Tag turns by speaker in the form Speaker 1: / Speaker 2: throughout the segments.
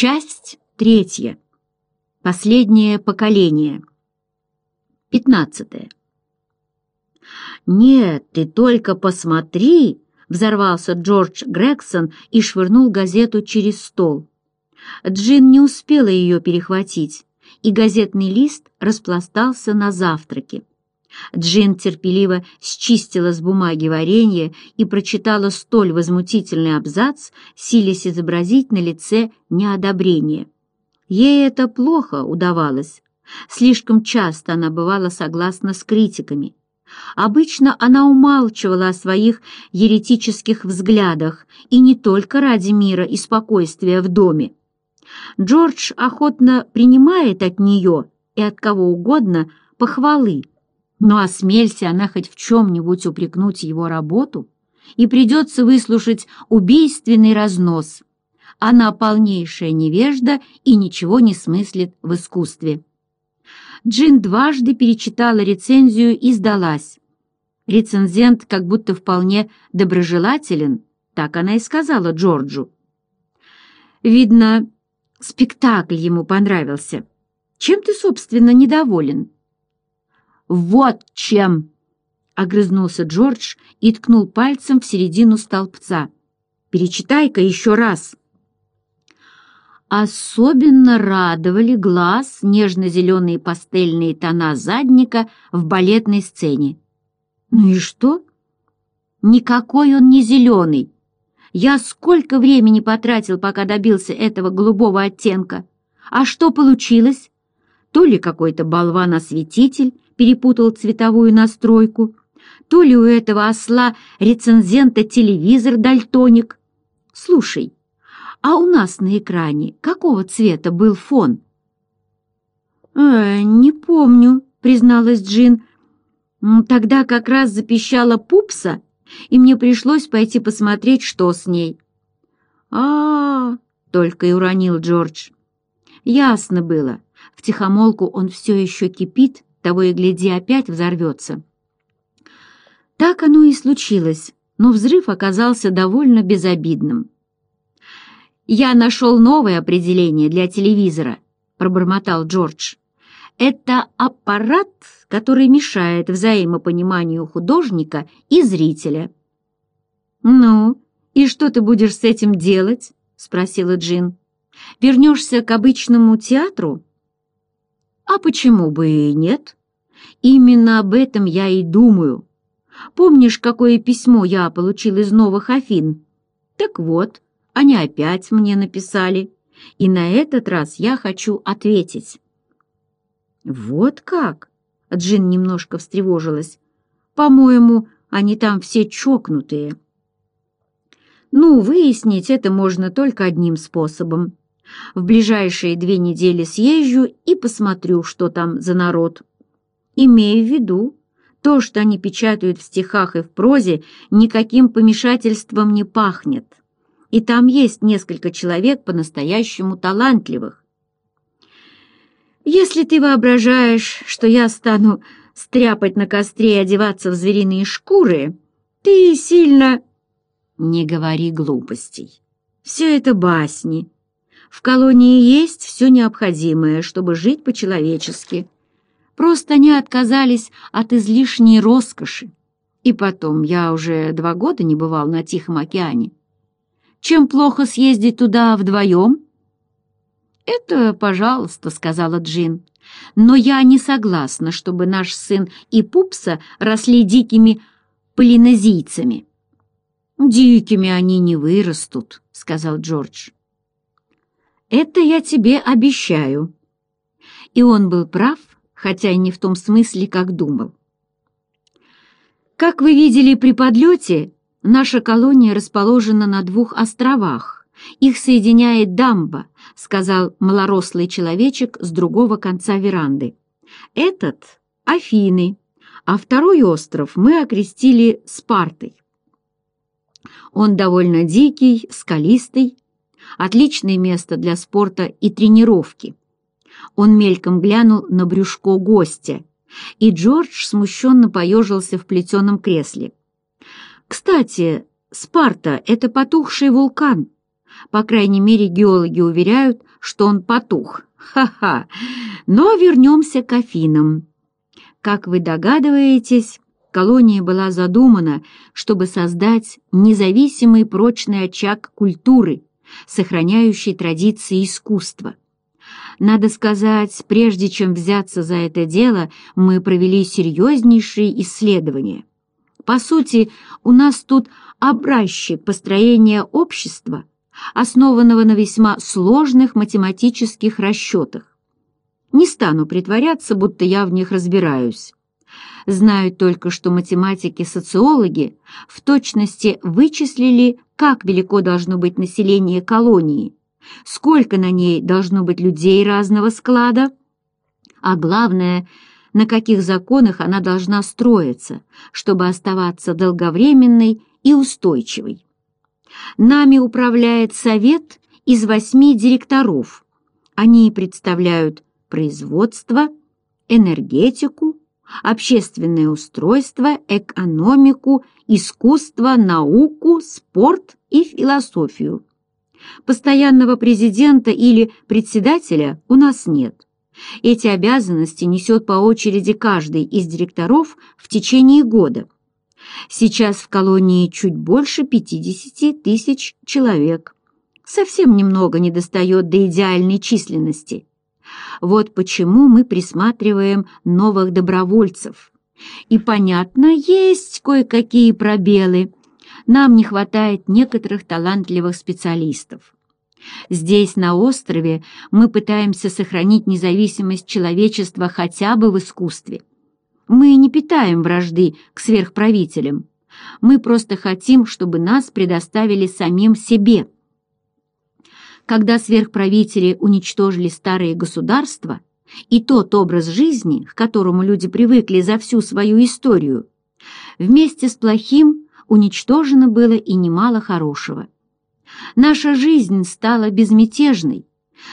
Speaker 1: Часть третья. Последнее поколение. Пятнадцатое. «Нет, ты только посмотри!» — взорвался Джордж Грегсон и швырнул газету через стол. Джин не успела ее перехватить, и газетный лист распластался на завтраке. Джин терпеливо счистила с бумаги варенье и прочитала столь возмутительный абзац, силясь изобразить на лице неодобрение. Ей это плохо удавалось. Слишком часто она бывала согласна с критиками. Обычно она умалчивала о своих еретических взглядах, и не только ради мира и спокойствия в доме. Джордж охотно принимает от нее и от кого угодно похвалы, но осмелься она хоть в чем-нибудь упрекнуть его работу, и придется выслушать убийственный разнос. Она полнейшая невежда и ничего не смыслит в искусстве. Джин дважды перечитала рецензию и сдалась. Рецензент как будто вполне доброжелателен, так она и сказала Джорджу. Видно, спектакль ему понравился. Чем ты, собственно, недоволен? «Вот чем!» — огрызнулся Джордж и ткнул пальцем в середину столбца. «Перечитай-ка еще раз!» Особенно радовали глаз нежно-зеленые пастельные тона задника в балетной сцене. «Ну и что?» «Никакой он не зеленый!» Я сколько времени потратил, пока добился этого голубого оттенка. А что получилось? То ли какой-то болван-осветитель перепутал цветовую настройку, то ли у этого осла рецензента телевизор дальтоник. Слушай, а у нас на экране какого цвета был фон? «Э, не помню», — призналась Джин. «Тогда как раз запищала пупса, и мне пришлось пойти посмотреть, что с ней». А -а -а, только и уронил Джордж. «Ясно было. В тихомолку он все еще кипит, того и гляди, опять взорвется. Так оно и случилось, но взрыв оказался довольно безобидным. «Я нашел новое определение для телевизора», — пробормотал Джордж. «Это аппарат, который мешает взаимопониманию художника и зрителя». «Ну, и что ты будешь с этим делать?» — спросила Джин. «Вернешься к обычному театру?» А почему бы и нет? Именно об этом я и думаю. Помнишь, какое письмо я получил из Новых Афин? Так вот, они опять мне написали, и на этот раз я хочу ответить. Вот как? Джин немножко встревожилась. По-моему, они там все чокнутые. Ну, выяснить это можно только одним способом. В ближайшие две недели съезжу и посмотрю, что там за народ. Имею в виду, то, что они печатают в стихах и в прозе, никаким помешательством не пахнет. И там есть несколько человек по-настоящему талантливых. Если ты воображаешь, что я стану стряпать на костре и одеваться в звериные шкуры, ты сильно... Не говори глупостей. Все это басни, в колонии есть все необходимое, чтобы жить по-человечески. Просто они отказались от излишней роскоши. И потом, я уже два года не бывал на Тихом океане. Чем плохо съездить туда вдвоем? «Это, пожалуйста», — сказала Джин. «Но я не согласна, чтобы наш сын и Пупса росли дикими полинезийцами». «Дикими они не вырастут», — сказал Джордж. Это я тебе обещаю». И он был прав, хотя и не в том смысле, как думал. Как вы видели при подлете, наша колония расположена на двух островах. Их соединяет дамба, сказал малорослый человечек с другого конца веранды. Этот — Афины, а второй остров мы окрестили Спартой. Он довольно дикий, скалистый Отличное место для спорта и тренировки. Он мельком глянул на брюшко гостя, и Джордж смущенно поежился в плетеном кресле. «Кстати, Спарта — это потухший вулкан. По крайней мере, геологи уверяют, что он потух. Ха-ха! Но вернемся к Афинам. Как вы догадываетесь, колония была задумана, чтобы создать независимый прочный очаг культуры — сохраняющий традиции искусства. Надо сказать, прежде чем взяться за это дело, мы провели серьезнейшие исследования. По сути, у нас тут образчик построения общества, основанного на весьма сложных математических расчетах. Не стану притворяться, будто я в них разбираюсь. Знают только, что математики-социологи в точности вычислили, как велико должно быть население колонии, сколько на ней должно быть людей разного склада, а главное, на каких законах она должна строиться, чтобы оставаться долговременной и устойчивой. Нами управляет совет из восьми директоров. Они представляют производство, энергетику, общественное устройство, экономику, искусство, науку, спорт и философию. Постоянного президента или председателя у нас нет. Эти обязанности несет по очереди каждый из директоров в течение года. Сейчас в колонии чуть больше 50 тысяч человек. Совсем немного недостает до идеальной численности – вот почему мы присматриваем новых добровольцев. И, понятно, есть кое-какие пробелы. Нам не хватает некоторых талантливых специалистов. Здесь, на острове, мы пытаемся сохранить независимость человечества хотя бы в искусстве. Мы не питаем вражды к сверхправителям. Мы просто хотим, чтобы нас предоставили самим себе. Когда сверхправители уничтожили старые государства и тот образ жизни, к которому люди привыкли за всю свою историю, вместе с плохим уничтожено было и немало хорошего. Наша жизнь стала безмятежной,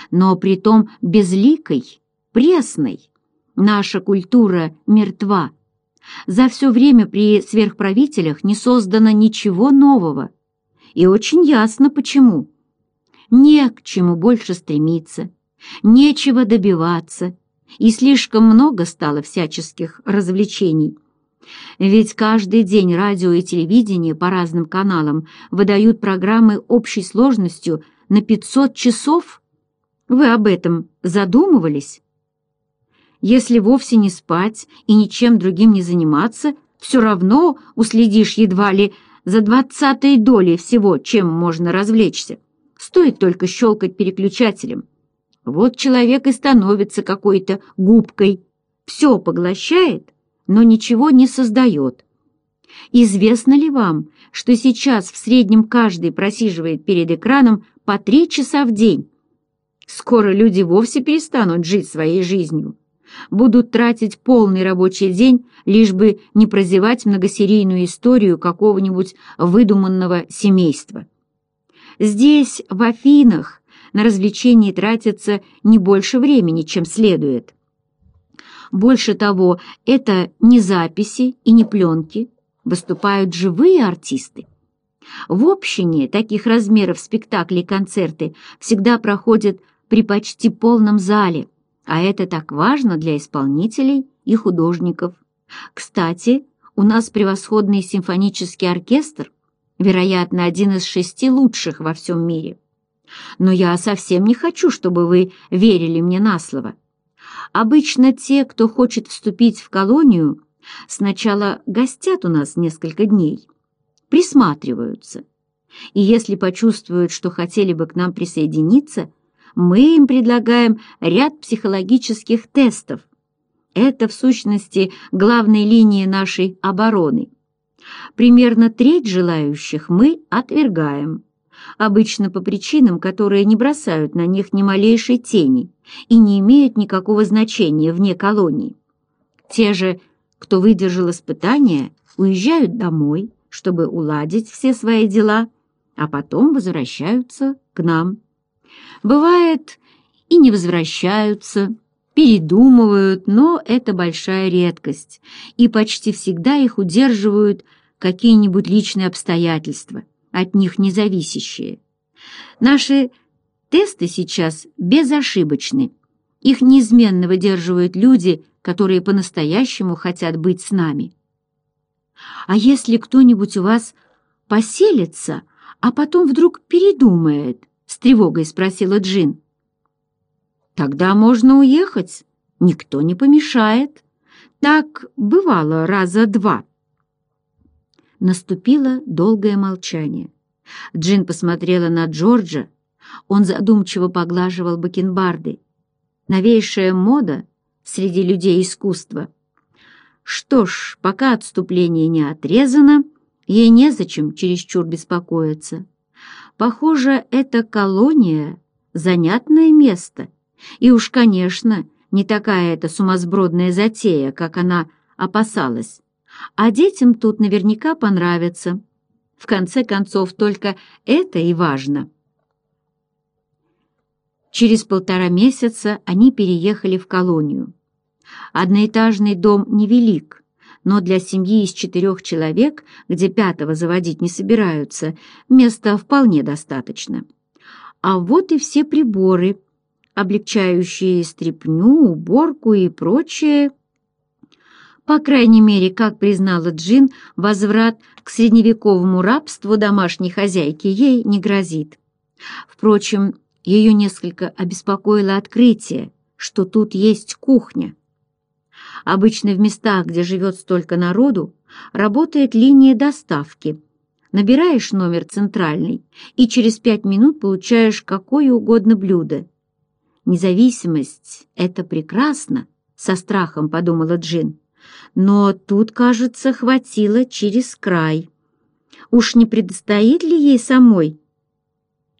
Speaker 1: но при том безликой, пресной. Наша культура мертва. За все время при сверхправителях не создано ничего нового. И очень ясно почему не к чему больше стремиться, нечего добиваться, и слишком много стало всяческих развлечений. Ведь каждый день радио и телевидение по разным каналам выдают программы общей сложностью на 500 часов. Вы об этом задумывались? Если вовсе не спать и ничем другим не заниматься, все равно уследишь едва ли за двадцатой долей всего, чем можно развлечься. Стоит только щелкать переключателем. Вот человек и становится какой-то губкой. Все поглощает, но ничего не создает. Известно ли вам, что сейчас в среднем каждый просиживает перед экраном по три часа в день? Скоро люди вовсе перестанут жить своей жизнью. Будут тратить полный рабочий день, лишь бы не прозевать многосерийную историю какого-нибудь выдуманного семейства. Здесь, в Афинах, на развлечении тратится не больше времени, чем следует. Больше того, это не записи и не пленки, выступают живые артисты. В общине таких размеров спектакли и концерты всегда проходят при почти полном зале, а это так важно для исполнителей и художников. Кстати, у нас превосходный симфонический оркестр, вероятно, один из шести лучших во всем мире. Но я совсем не хочу, чтобы вы верили мне на слово. Обычно те, кто хочет вступить в колонию, сначала гостят у нас несколько дней, присматриваются. И если почувствуют, что хотели бы к нам присоединиться, мы им предлагаем ряд психологических тестов. Это, в сущности, главная линия нашей обороны. Примерно треть желающих мы отвергаем, обычно по причинам, которые не бросают на них ни малейшей тени и не имеют никакого значения вне колонии. Те же, кто выдержал испытания, уезжают домой, чтобы уладить все свои дела, а потом возвращаются к нам. Бывает, и не возвращаются, передумывают, но это большая редкость, и почти всегда их удерживают какие-нибудь личные обстоятельства, от них независящие. Наши тесты сейчас безошибочны. Их неизменно выдерживают люди, которые по-настоящему хотят быть с нами. А если кто-нибудь у вас поселится, а потом вдруг передумает? — с тревогой спросила Джин. Тогда можно уехать, никто не помешает. Так бывало раза два. Наступило долгое молчание. Джин посмотрела на Джорджа. Он задумчиво поглаживал бакенбарды. Новейшая мода среди людей искусства. Что ж, пока отступление не отрезано, ей незачем чересчур беспокоиться. Похоже, эта колония — занятное место, и уж, конечно, не такая это сумасбродная затея, как она опасалась. А детям тут наверняка понравится. В конце концов, только это и важно. Через полтора месяца они переехали в колонию. Одноэтажный дом невелик, но для семьи из четырех человек, где пятого заводить не собираются, места вполне достаточно. А вот и все приборы – облегчающие стряпню, уборку и прочее. По крайней мере, как признала Джин, возврат к средневековому рабству домашней хозяйки ей не грозит. Впрочем, ее несколько обеспокоило открытие, что тут есть кухня. Обычно в местах, где живет столько народу, работает линия доставки. Набираешь номер центральный и через пять минут получаешь какое угодно блюдо Независимость — это прекрасно, — со страхом подумала Джин. Но тут, кажется, хватило через край. Уж не предстоит ли ей самой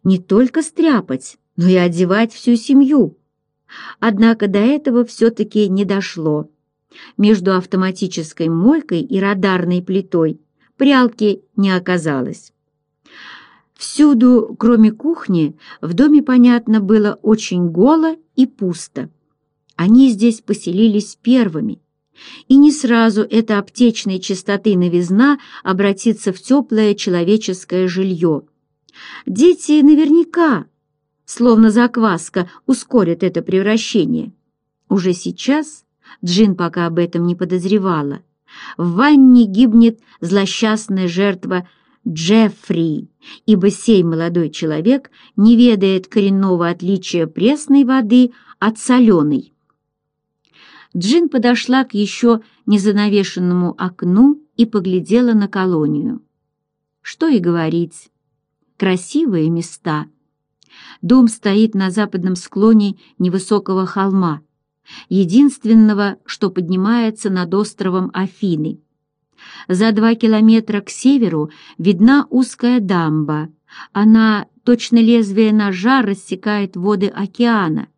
Speaker 1: не только стряпать, но и одевать всю семью? Однако до этого все-таки не дошло. Между автоматической мойкой и радарной плитой прялки не оказалось. Всюду, кроме кухни, в доме, понятно, было очень голо и пусто. Они здесь поселились первыми, и не сразу эта аптечной чистоты новизна обратится в теплое человеческое жилье. Дети наверняка, словно закваска, ускорят это превращение. Уже сейчас Джин пока об этом не подозревала. В ванне гибнет злосчастная жертва Джеффри, ибо сей молодой человек не ведает коренного отличия пресной воды от соленой. Джин подошла к еще незанавешенному окну и поглядела на колонию. Что и говорить. Красивые места. Дом стоит на западном склоне невысокого холма, единственного, что поднимается над островом Афины. За два километра к северу видна узкая дамба. Она, точно лезвие ножа, рассекает воды океана.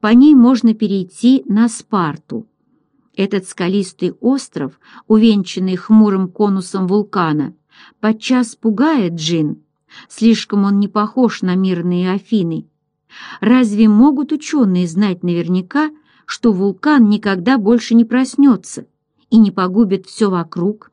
Speaker 1: По ней можно перейти на Спарту. Этот скалистый остров, увенчанный хмурым конусом вулкана, подчас пугает Джин. Слишком он не похож на мирные Афины. Разве могут ученые знать наверняка, что вулкан никогда больше не проснется? и не погубит все вокруг.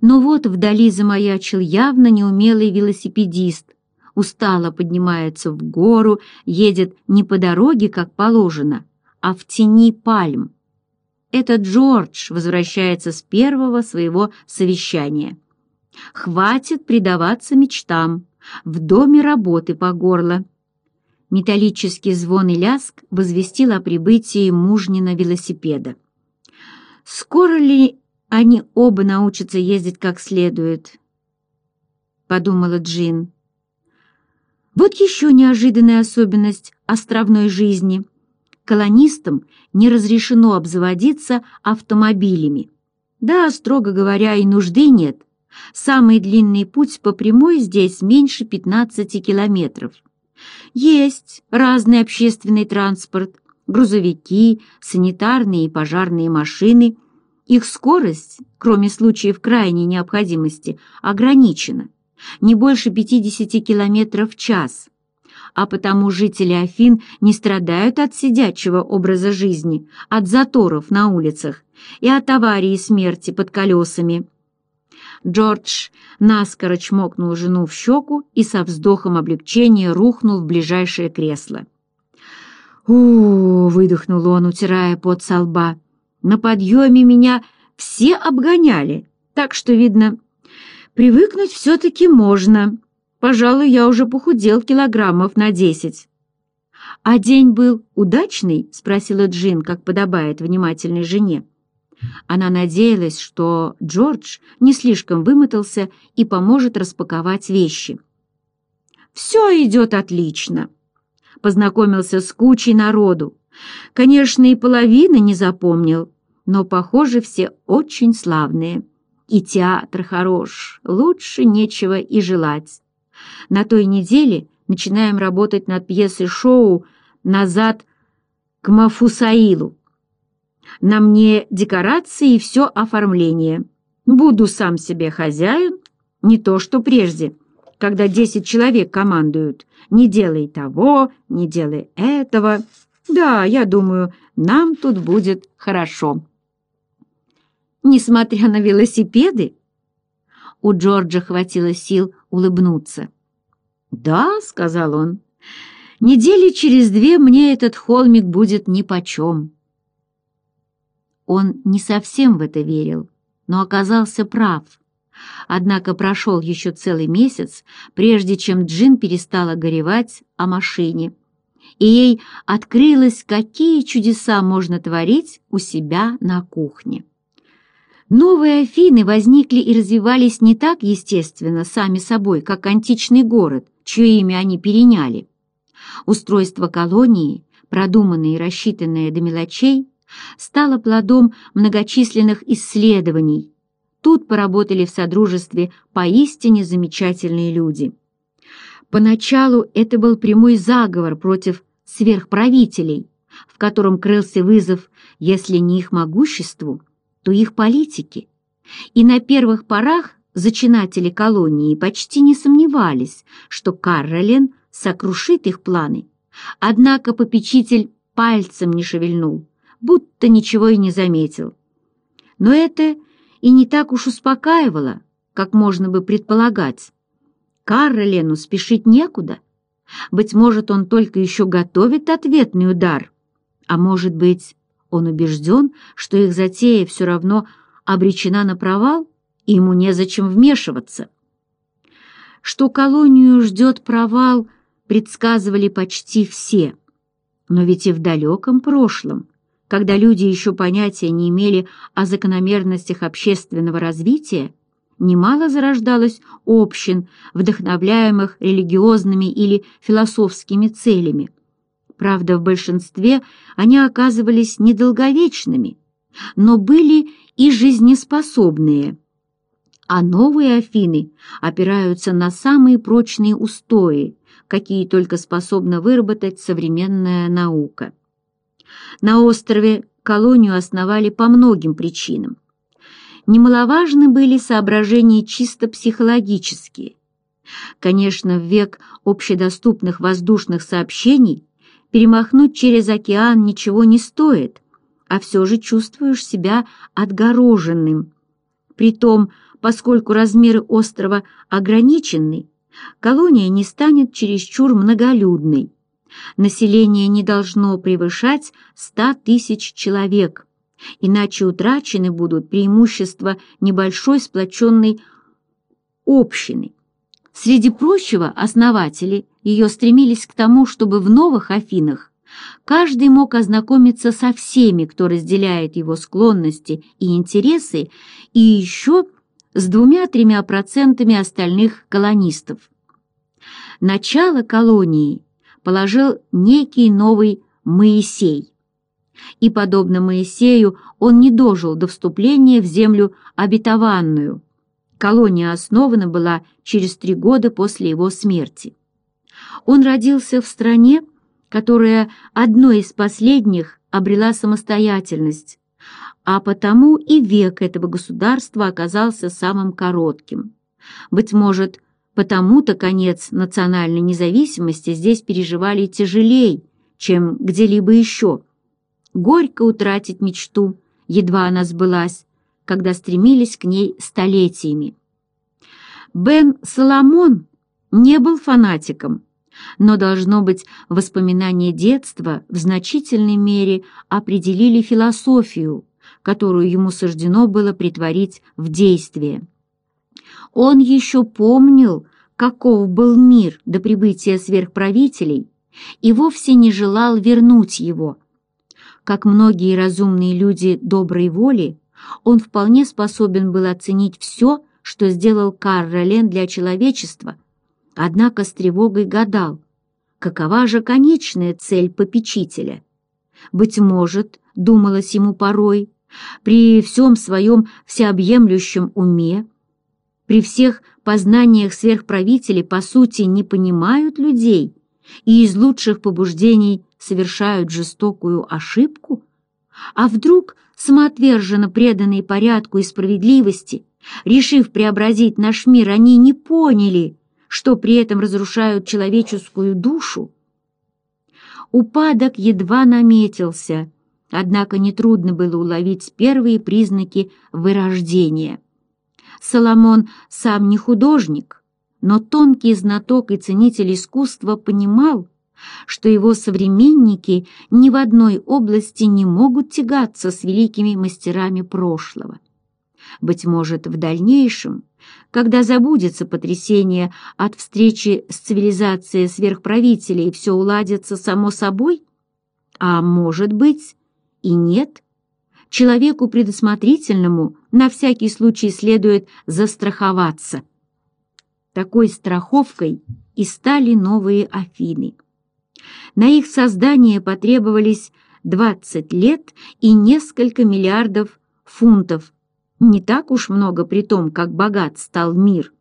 Speaker 1: Но вот вдали замаячил явно неумелый велосипедист. Устало поднимается в гору, едет не по дороге, как положено, а в тени пальм. Это Джордж возвращается с первого своего совещания. Хватит предаваться мечтам. В доме работы по горло. Металлический звон и ляск возвестил о прибытии мужнина велосипеда. Скоро ли они оба научатся ездить как следует? Подумала Джин. Вот еще неожиданная особенность островной жизни. Колонистам не разрешено обзаводиться автомобилями. Да, строго говоря, и нужды нет. Самый длинный путь по прямой здесь меньше 15 километров. Есть разный общественный транспорт – грузовики, санитарные и пожарные машины. Их скорость, кроме случаев крайней необходимости, ограничена не больше 50 км в час, а потому жители Афин не страдают от сидячего образа жизни, от заторов на улицах и от аварии смерти под колесами. Джордж наскоро чмокнул жену в щеку и со вздохом облегчения рухнул в ближайшее кресло у выдохнул он, утирая пот со лба. «На подъеме меня все обгоняли, так что, видно, привыкнуть все-таки можно. Пожалуй, я уже похудел килограммов на десять». «А день был удачный?» — спросила Джин, как подобает внимательной жене. Она надеялась, что Джордж не слишком вымотался и поможет распаковать вещи. «Все идет отлично!» познакомился с кучей народу. Конечно, и половины не запомнил, но, похоже, все очень славные. И театр хорош, лучше нечего и желать. На той неделе начинаем работать над пьесой-шоу «Назад к Мафусаилу». На мне декорации и все оформление. Буду сам себе хозяин, не то что прежде когда десять человек командуют. Не делай того, не делай этого. Да, я думаю, нам тут будет хорошо. Несмотря на велосипеды, у Джорджа хватило сил улыбнуться. «Да», — сказал он, — «недели через две мне этот холмик будет нипочем». Он не совсем в это верил, но оказался прав. Однако прошел еще целый месяц, прежде чем Джин перестала горевать о машине. И ей открылось, какие чудеса можно творить у себя на кухне. Новые Афины возникли и развивались не так естественно сами собой, как античный город, чье имя они переняли. Устройство колонии, продуманное и рассчитанное до мелочей, стало плодом многочисленных исследований, Тут поработали в Содружестве поистине замечательные люди. Поначалу это был прямой заговор против сверхправителей, в котором крылся вызов, если не их могуществу, то их политике. И на первых порах зачинатели колонии почти не сомневались, что Каролин сокрушит их планы. Однако попечитель пальцем не шевельнул, будто ничего и не заметил. Но это и не так уж успокаивала, как можно бы предполагать. Каролену спешить некуда. Быть может, он только еще готовит ответный удар. А может быть, он убежден, что их затея все равно обречена на провал, и ему незачем вмешиваться. Что колонию ждет провал, предсказывали почти все. Но ведь и в далеком прошлом – когда люди еще понятия не имели о закономерностях общественного развития, немало зарождалось общин, вдохновляемых религиозными или философскими целями. Правда, в большинстве они оказывались недолговечными, но были и жизнеспособные. А новые Афины опираются на самые прочные устои, какие только способна выработать современная наука. На острове колонию основали по многим причинам. Немаловажны были соображения чисто психологические. Конечно, в век общедоступных воздушных сообщений перемахнуть через океан ничего не стоит, а все же чувствуешь себя отгороженным. Притом, поскольку размеры острова ограничены, колония не станет чересчур многолюдной. Население не должно превышать 100 тысяч человек, иначе утрачены будут преимущества небольшой сплоченной общины. Среди прочего, основатели ее стремились к тому, чтобы в новых Афинах каждый мог ознакомиться со всеми, кто разделяет его склонности и интересы, и еще с двумя-тремя процентами остальных колонистов. Начало колонии – положил некий новый Моисей. И, подобно Моисею, он не дожил до вступления в землю обетованную. Колония основана была через три года после его смерти. Он родился в стране, которая одной из последних обрела самостоятельность, а потому и век этого государства оказался самым коротким. Быть может, Потому-то конец национальной независимости здесь переживали тяжелей, чем где-либо еще. Горько утратить мечту, едва она сбылась, когда стремились к ней столетиями. Бен Соломон не был фанатиком, но, должно быть, воспоминания детства в значительной мере определили философию, которую ему суждено было притворить в действие. Он еще помнил каков был мир до прибытия сверхправителей, и вовсе не желал вернуть его. Как многие разумные люди доброй воли, он вполне способен был оценить все, что сделал Карролен для человечества, однако с тревогой гадал, какова же конечная цель попечителя. Быть может, думалось ему порой, при всем своем всеобъемлющем уме, при всех познаниях сверхправители по сути не понимают людей и из лучших побуждений совершают жестокую ошибку? А вдруг самоотверженно преданные порядку и справедливости, решив преобразить наш мир, они не поняли, что при этом разрушают человеческую душу? Упадок едва наметился, однако нетрудно было уловить первые признаки вырождения – Соломон сам не художник, но тонкий знаток и ценитель искусства понимал, что его современники ни в одной области не могут тягаться с великими мастерами прошлого. Быть может, в дальнейшем, когда забудется потрясение от встречи с цивилизацией сверхправителей, все уладится само собой? А может быть и нет – человеку предусмотрительному на всякий случай следует застраховаться. Такой страховкой и стали новые Афины. На их создание потребовались 20 лет и несколько миллиардов фунтов. Не так уж много при том, как богат стал мир.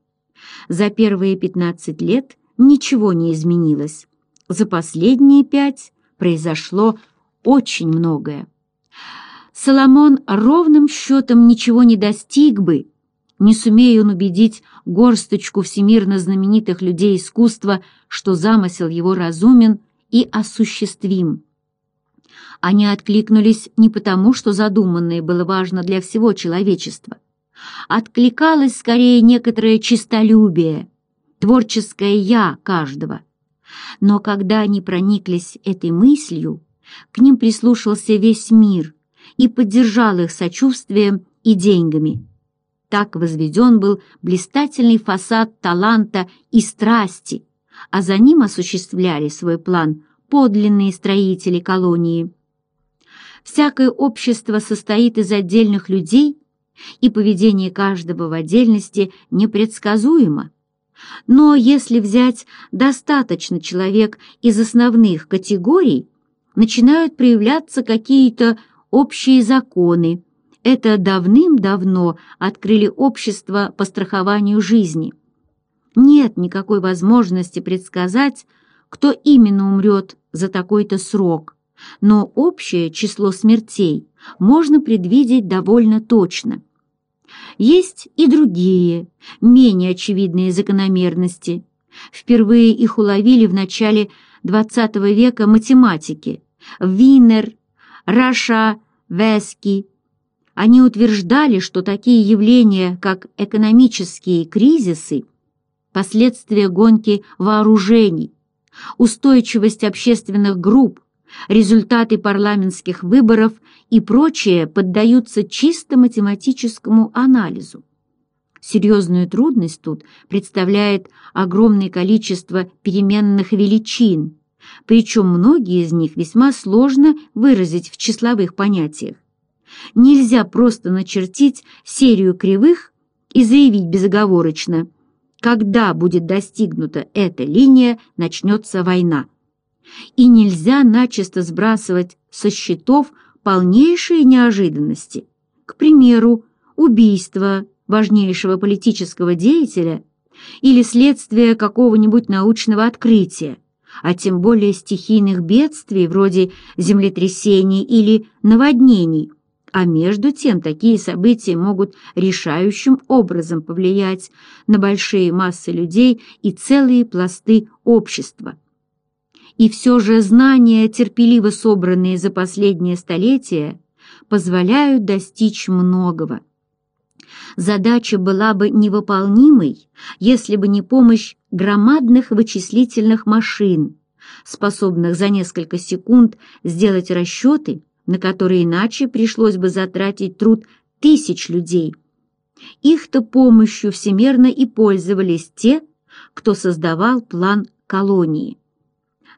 Speaker 1: За первые 15 лет ничего не изменилось. За последние пять произошло очень многое. Соломон ровным счетом ничего не достиг бы, не сумея он убедить горсточку всемирно знаменитых людей искусства, что замысел его разумен и осуществим. Они откликнулись не потому, что задуманное было важно для всего человечества. Откликалось скорее некоторое чистолюбие, творческое «я» каждого. Но когда они прониклись этой мыслью, к ним прислушался весь мир, и поддержал их сочувствием и деньгами. Так возведен был блистательный фасад таланта и страсти, а за ним осуществляли свой план подлинные строители колонии. Всякое общество состоит из отдельных людей, и поведение каждого в отдельности непредсказуемо. Но если взять достаточно человек из основных категорий, начинают проявляться какие-то общие законы. Это давным-давно открыли общество по страхованию жизни. Нет никакой возможности предсказать, кто именно умрет за такой-то срок, но общее число смертей можно предвидеть довольно точно. Есть и другие, менее очевидные закономерности. Впервые их уловили в начале XX века математики Винер Раша Вески. Они утверждали, что такие явления, как экономические кризисы, последствия гонки вооружений, устойчивость общественных групп, результаты парламентских выборов и прочее поддаются чисто математическому анализу. Серьезную трудность тут представляет огромное количество переменных величин, причем многие из них весьма сложно выразить в числовых понятиях. Нельзя просто начертить серию кривых и заявить безоговорочно, когда будет достигнута эта линия, начнется война. И нельзя начисто сбрасывать со счетов полнейшие неожиданности. К примеру, убийство важнейшего политического деятеля или следствие какого-нибудь научного открытия а тем более стихийных бедствий вроде землетрясений или наводнений. А между тем такие события могут решающим образом повлиять на большие массы людей и целые пласты общества. И все же знания, терпеливо собранные за последнее столетие, позволяют достичь многого задача была бы невыполнимой, если бы не помощь громадных вычислительных машин, способных за несколько секунд сделать расчеты, на которые иначе пришлось бы затратить труд тысяч людей. Их-то помощью всемерно и пользовались те, кто создавал план колонии.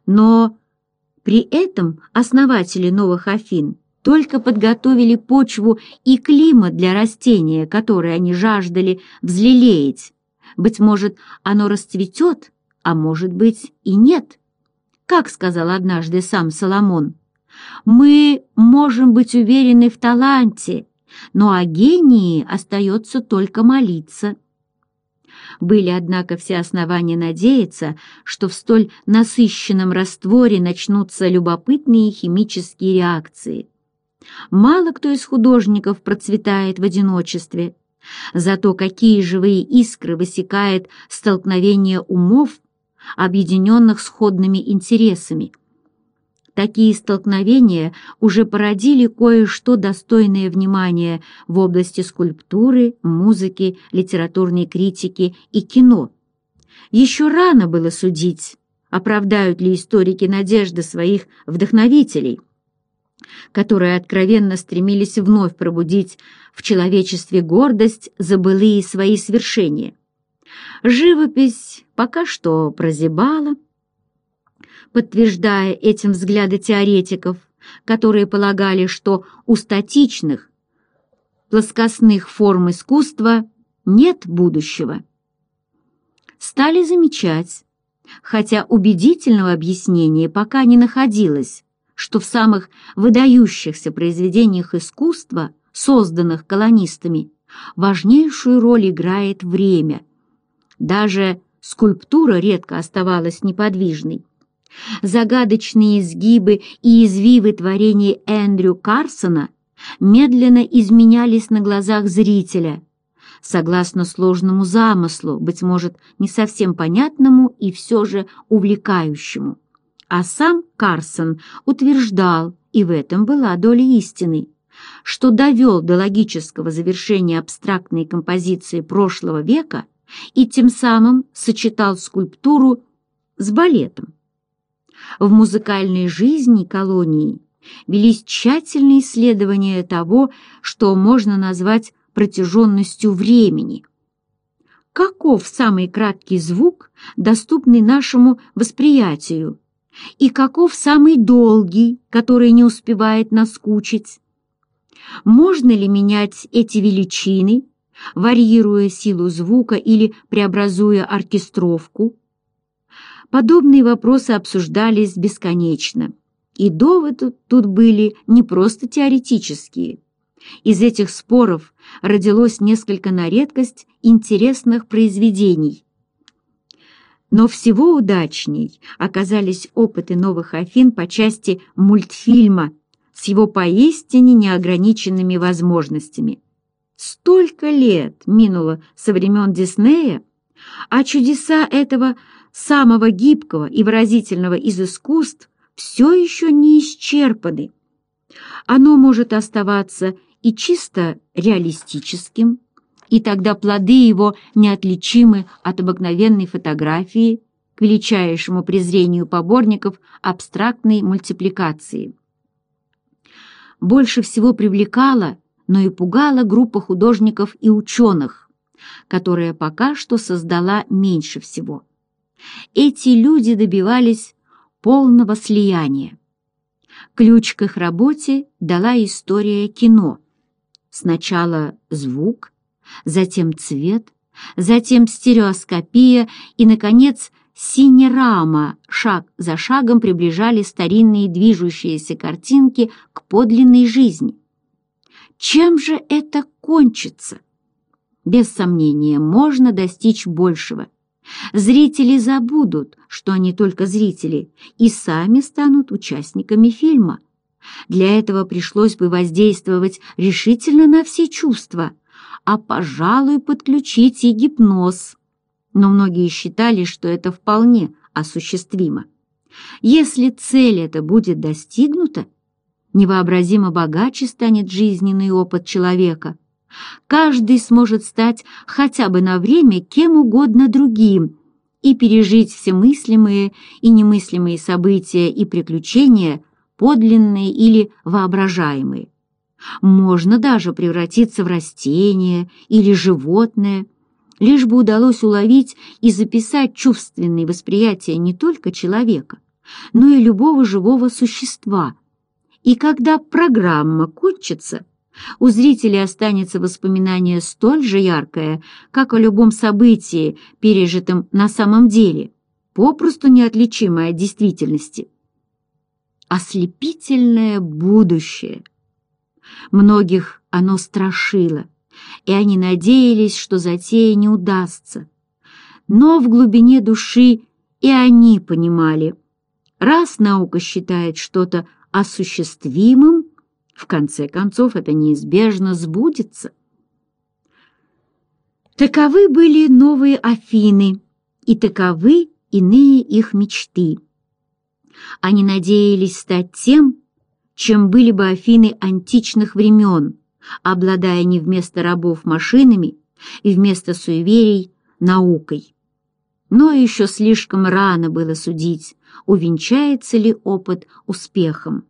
Speaker 1: Но при этом основатели новых Афин – только подготовили почву и климат для растения, которое они жаждали взлелеять. Быть может, оно расцветет, а может быть и нет. Как сказал однажды сам Соломон, «Мы можем быть уверены в таланте, но о гении остается только молиться». Были, однако, все основания надеяться, что в столь насыщенном растворе начнутся любопытные химические реакции – Мало кто из художников процветает в одиночестве. Зато какие живые искры высекает столкновение умов, объединенных сходными интересами. Такие столкновения уже породили кое-что достойное внимания в области скульптуры, музыки, литературной критики и кино. Еще рано было судить, оправдают ли историки надежды своих вдохновителей – которые откровенно стремились вновь пробудить в человечестве гордость за былые свои свершения. Живопись пока что прозябала, подтверждая этим взгляды теоретиков, которые полагали, что у статичных, плоскостных форм искусства нет будущего. Стали замечать, хотя убедительного объяснения пока не находилось, что в самых выдающихся произведениях искусства, созданных колонистами, важнейшую роль играет время. Даже скульптура редко оставалась неподвижной. Загадочные изгибы и извивы творений Эндрю Карсона медленно изменялись на глазах зрителя, согласно сложному замыслу, быть может, не совсем понятному и все же увлекающему. А сам Карсон утверждал, и в этом была доля истины, что довел до логического завершения абстрактной композиции прошлого века и тем самым сочетал скульптуру с балетом. В музыкальной жизни колонии велись тщательные исследования того, что можно назвать протяженностью времени. Каков самый краткий звук, доступный нашему восприятию, и каков самый долгий, который не успевает наскучить. Можно ли менять эти величины, варьируя силу звука или преобразуя оркестровку? Подобные вопросы обсуждались бесконечно, и доводы тут были не просто теоретические. Из этих споров родилось несколько на редкость интересных произведений – но всего удачней оказались опыты новых Афин по части мультфильма с его поистине неограниченными возможностями. Столько лет минуло со времен Диснея, а чудеса этого самого гибкого и выразительного из искусств все еще не исчерпаны. Оно может оставаться и чисто реалистическим, и тогда плоды его неотличимы от обыкновенной фотографии к величайшему презрению поборников абстрактной мультипликации. Больше всего привлекала, но и пугала группа художников и ученых, которая пока что создала меньше всего. Эти люди добивались полного слияния. Ключ к их работе дала история кино. Сначала звук, затем цвет, затем стереоскопия и, наконец, синерама шаг за шагом приближали старинные движущиеся картинки к подлинной жизни. Чем же это кончится? Без сомнения, можно достичь большего. Зрители забудут, что они только зрители, и сами станут участниками фильма. Для этого пришлось бы воздействовать решительно на все чувства – а, пожалуй, подключить и гипноз. Но многие считали, что это вполне осуществимо. Если цель эта будет достигнута, невообразимо богаче станет жизненный опыт человека. Каждый сможет стать хотя бы на время кем угодно другим и пережить все мыслимые и немыслимые события и приключения, подлинные или воображаемые. Можно даже превратиться в растение или животное, лишь бы удалось уловить и записать чувственные восприятия не только человека, но и любого живого существа. И когда программа кончится, у зрителей останется воспоминание столь же яркое, как о любом событии, пережитом на самом деле, попросту неотличимое от действительности. Ослепительное будущее — Многих оно страшило, и они надеялись, что затея не удастся. Но в глубине души и они понимали, раз наука считает что-то осуществимым, в конце концов это неизбежно сбудется. Таковы были новые Афины, и таковы иные их мечты. Они надеялись стать тем, чем были бы Афины античных времен, обладая не вместо рабов машинами и вместо суеверий наукой. Но еще слишком рано было судить, увенчается ли опыт успехом.